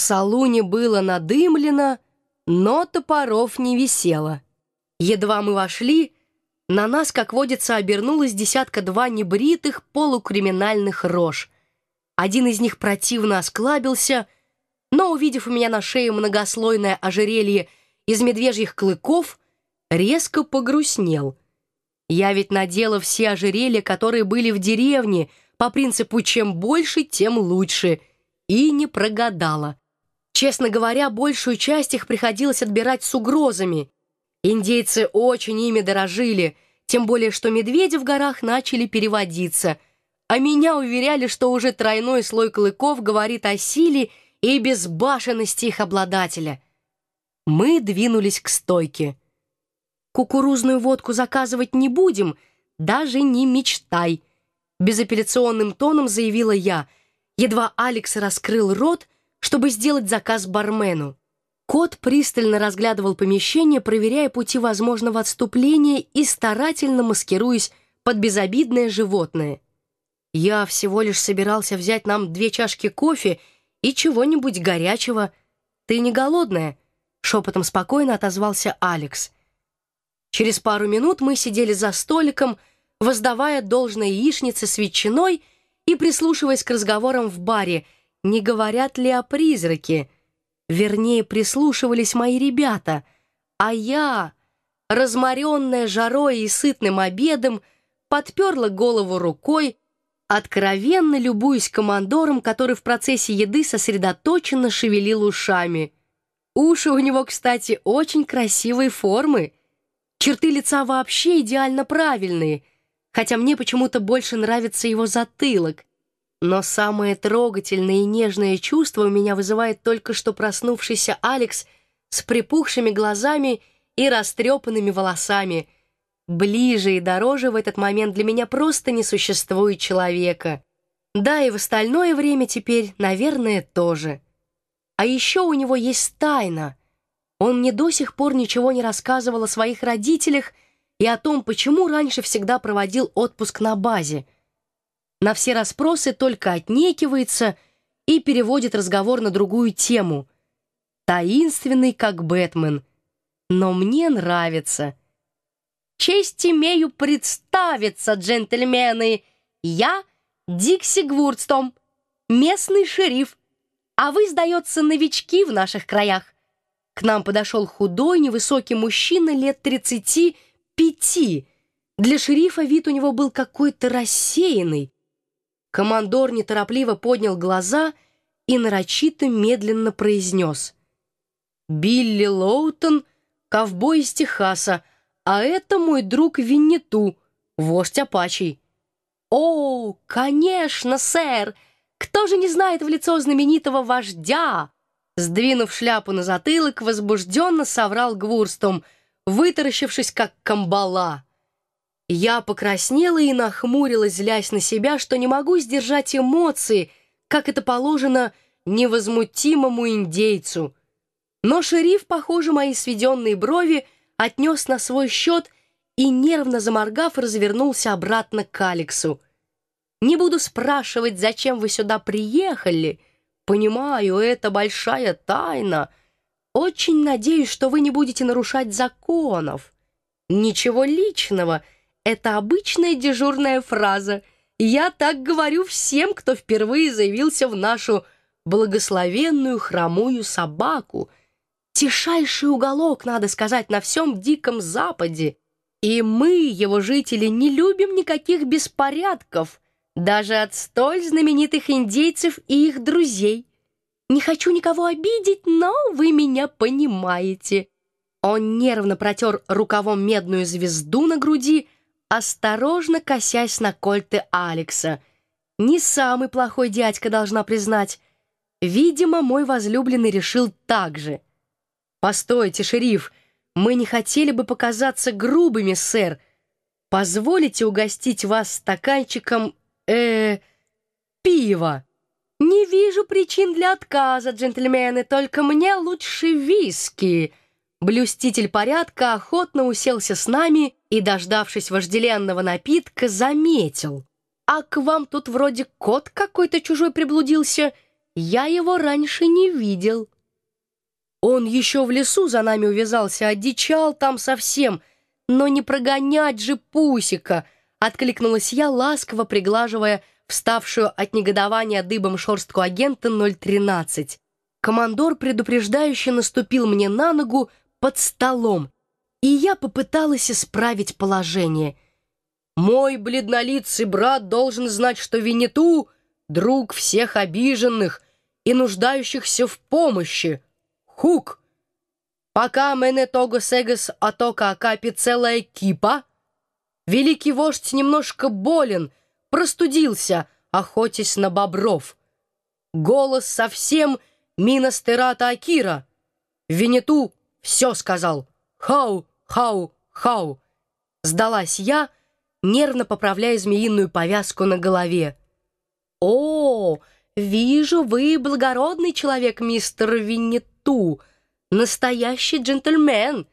салуне было надымлено, но топоров не висело. Едва мы вошли, на нас, как водится, обернулась десятка-два небритых полукриминальных рож. Один из них противно осклабился, но, увидев у меня на шее многослойное ожерелье из медвежьих клыков, резко погрустнел. Я ведь надела все ожерелья, которые были в деревне, по принципу «чем больше, тем лучше», и не прогадала. Честно говоря, большую часть их приходилось отбирать с угрозами. Индейцы очень ими дорожили, тем более что медведи в горах начали переводиться, а меня уверяли, что уже тройной слой клыков говорит о силе и безбашенности их обладателя. Мы двинулись к стойке. Кукурузную водку заказывать не будем, даже не мечтай. Безапелляционным тоном заявила я. Едва Алекс раскрыл рот, чтобы сделать заказ бармену. Кот пристально разглядывал помещение, проверяя пути возможного отступления и старательно маскируясь под безобидное животное. Я всего лишь собирался взять нам две чашки кофе и чего-нибудь горячего. Ты не голодная? Шепотом спокойно отозвался Алекс. Через пару минут мы сидели за столиком, воздавая должное яичнице с ветчиной и прислушиваясь к разговорам в баре — не говорят ли о призраке. Вернее, прислушивались мои ребята, а я, разморенная жарой и сытным обедом, подперла голову рукой, откровенно любуясь командором, который в процессе еды сосредоточенно шевелил ушами. Уши у него, кстати, очень красивой формы. Черты лица вообще идеально правильные, хотя мне почему-то больше нравится его затылок. Но самое трогательное и нежное чувство у меня вызывает только что проснувшийся Алекс с припухшими глазами и растрепанными волосами. Ближе и дороже в этот момент для меня просто не существует человека. Да, и в остальное время теперь, наверное, тоже. А еще у него есть тайна. Он мне до сих пор ничего не рассказывал о своих родителях и о том, почему раньше всегда проводил отпуск на базе — на все расспросы только отнекивается и переводит разговор на другую тему. Таинственный, как Бэтмен. Но мне нравится. Честь имею представиться, джентльмены. Я Дикси Гвурдстом, местный шериф. А вы, сдается, новички в наших краях. К нам подошел худой, невысокий мужчина лет тридцати пяти. Для шерифа вид у него был какой-то рассеянный. Командор неторопливо поднял глаза и нарочито медленно произнес. «Билли Лоутон, ковбой из Техаса, а это мой друг Виннету, вождь Апачей». «О, конечно, сэр! Кто же не знает в лицо знаменитого вождя?» Сдвинув шляпу на затылок, возбужденно соврал Гвурстом, вытаращившись, как камбала. Я покраснела и нахмурилась, злясь на себя, что не могу сдержать эмоции, как это положено невозмутимому индейцу. Но шериф, похоже, мои сведенные брови отнес на свой счет и, нервно заморгав, развернулся обратно к Алексу. «Не буду спрашивать, зачем вы сюда приехали. Понимаю, это большая тайна. Очень надеюсь, что вы не будете нарушать законов. Ничего личного — это обычная дежурная фраза. Я так говорю всем, кто впервые заявился в нашу благословенную хромую собаку. Тишайший уголок, надо сказать, на всем Диком Западе. И мы, его жители, не любим никаких беспорядков, даже от столь знаменитых индейцев и их друзей. Не хочу никого обидеть, но вы меня понимаете». Он нервно протер рукавом медную звезду на груди, осторожно косясь на кольты Алекса. Не самый плохой дядька, должна признать. Видимо, мой возлюбленный решил так же. «Постойте, шериф, мы не хотели бы показаться грубыми, сэр. Позволите угостить вас стаканчиком, э, пива?» «Не вижу причин для отказа, джентльмены, только мне лучше виски», Блюститель порядка охотно уселся с нами и, дождавшись вожделенного напитка, заметил. «А к вам тут вроде кот какой-то чужой приблудился. я его раньше не видел. Он еще в лесу за нами увязался, одичал там совсем, но не прогонять же Пусика, откликнулась я, ласково приглаживая вставшую от негодования дыбом шорстку агента 013. Командор предупреждающе наступил мне на ногу под столом, и я попыталась исправить положение. Мой бледнолицый брат должен знать, что Винету — друг всех обиженных и нуждающихся в помощи. Хук! Пока мене того сегас атока акапи целая кипа, великий вождь немножко болен, простудился, охотясь на бобров. Голос совсем Минастерата Акира. Винету все сказал. Хау, хау, хау. Сдалась я, нервно поправляя змеиную повязку на голове. «О, вижу, вы благородный человек, мистер Виннету, настоящий джентльмен.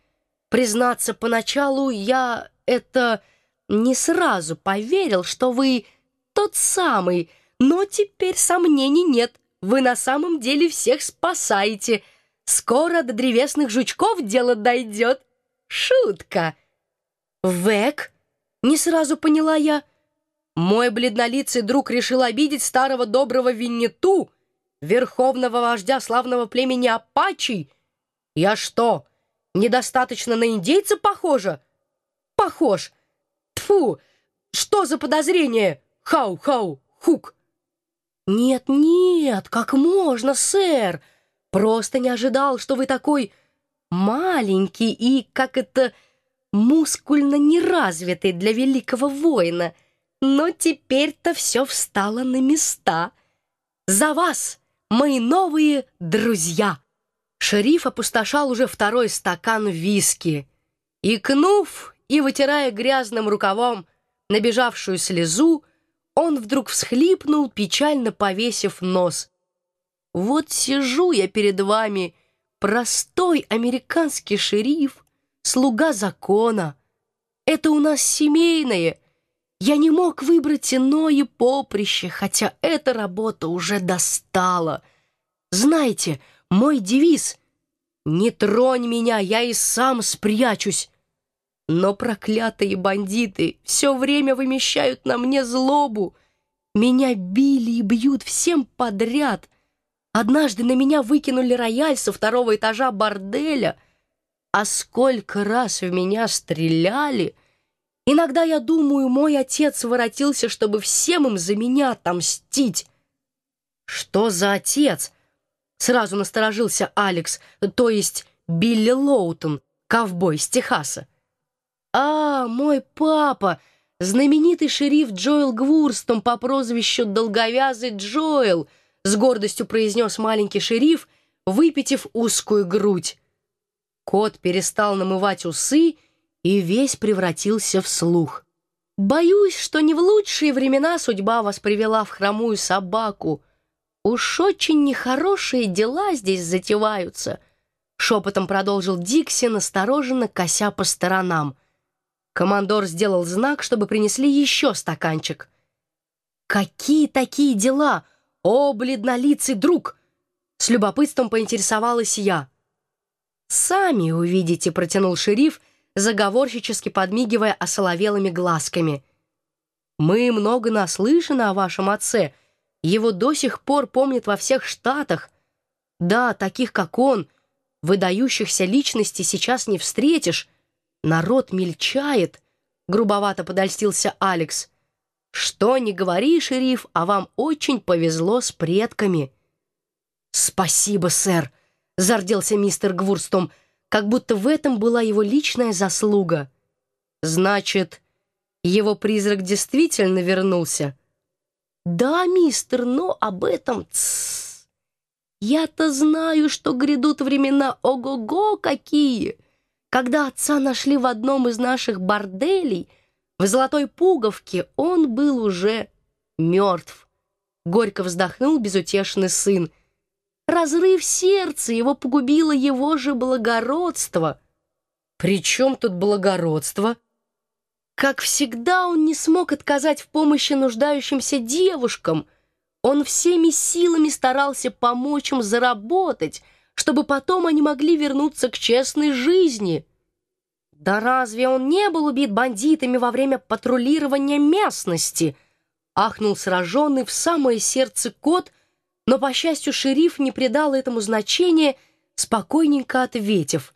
Признаться, поначалу я это не сразу поверил, что вы тот самый, но теперь сомнений нет, вы на самом деле всех спасаете. Скоро до древесных жучков дело дойдет. Шутка!» «Век?» Не сразу поняла я. Мой бледнолицый друг решил обидеть старого доброго Виннету, верховного вождя славного племени Апачей. Я что, недостаточно на индейца похожа? Похож. Тфу, что за подозрение? Хау-хау, хук. Нет-нет, как можно, сэр? Просто не ожидал, что вы такой маленький и, как это мускульно неразвитый для великого воина. Но теперь-то все встало на места. За вас, мои новые друзья!» Шериф опустошал уже второй стакан виски. Икнув и вытирая грязным рукавом набежавшую слезу, он вдруг всхлипнул, печально повесив нос. «Вот сижу я перед вами, простой американский шериф, слуга закона. Это у нас семейное. Я не мог выбрать иное поприще, хотя эта работа уже достала. Знаете, мой девиз «Не тронь меня, я и сам спрячусь». Но проклятые бандиты все время вымещают на мне злобу. Меня били и бьют всем подряд. Однажды на меня выкинули рояль со второго этажа борделя — а сколько раз в меня стреляли! Иногда я думаю, мой отец воротился, чтобы всем им за меня отомстить. Что за отец? Сразу насторожился Алекс, то есть Билли Лоутон, ковбой из Техаса. А, мой папа, знаменитый шериф Джоэл Гвурстом по прозвищу Долговязый Джоэл, с гордостью произнес маленький шериф, выпитив узкую грудь. Кот перестал намывать усы и весь превратился в слух. «Боюсь, что не в лучшие времена судьба вас привела в хромую собаку. Уж очень нехорошие дела здесь затеваются», — шепотом продолжил Дикси, настороженно кося по сторонам. Командор сделал знак, чтобы принесли еще стаканчик. «Какие такие дела? О, бледнолицый друг!» С любопытством поинтересовалась я. «Сами увидите», — протянул шериф, заговорщически подмигивая осоловелыми глазками. «Мы много наслышаны о вашем отце. Его до сих пор помнят во всех штатах. Да, таких, как он, выдающихся личностей сейчас не встретишь. Народ мельчает», — грубовато подольстился Алекс. «Что не говори, шериф, а вам очень повезло с предками». «Спасибо, сэр», — зарделся мистер Гвурстом, как будто в этом была его личная заслуга. «Значит, его призрак действительно вернулся?» «Да, мистер, но об этом тссс. Я-то знаю, что грядут времена ого-го какие. Когда отца нашли в одном из наших борделей, в золотой пуговке он был уже мертв». Горько вздохнул безутешный сын — Разрыв сердца его погубило его же благородство. При чем тут благородство? Как всегда, он не смог отказать в помощи нуждающимся девушкам. Он всеми силами старался помочь им заработать, чтобы потом они могли вернуться к честной жизни. Да разве он не был убит бандитами во время патрулирования местности? Ахнул сраженный в самое сердце кот, но, по счастью, шериф не придал этому значения, спокойненько ответив.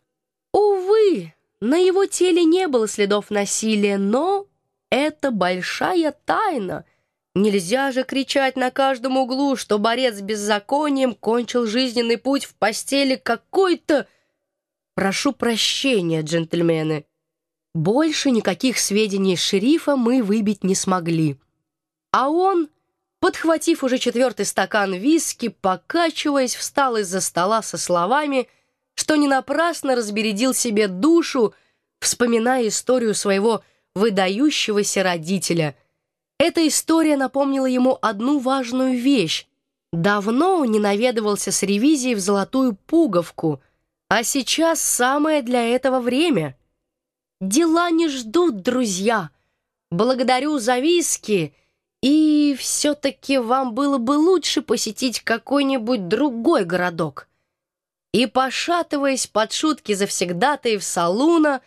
Увы, на его теле не было следов насилия, но это большая тайна. Нельзя же кричать на каждом углу, что борец с беззаконием кончил жизненный путь в постели какой-то... Прошу прощения, джентльмены. Больше никаких сведений шерифа мы выбить не смогли. А он, подхватив уже четвертый стакан виски, покачиваясь, встал из-за стола со словами, что не напрасно разбередил себе душу, вспоминая историю своего выдающегося родителя. Эта история напомнила ему одну важную вещь. Давно он не наведывался с ревизией в золотую пуговку, а сейчас самое для этого время. Дела не ждут, друзья. Благодарю за виски, и все-таки вам было бы лучше посетить какой-нибудь другой городок. И, пошатываясь под шутки завсегдатаев салуна,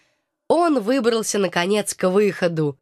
он выбрался, наконец, к выходу.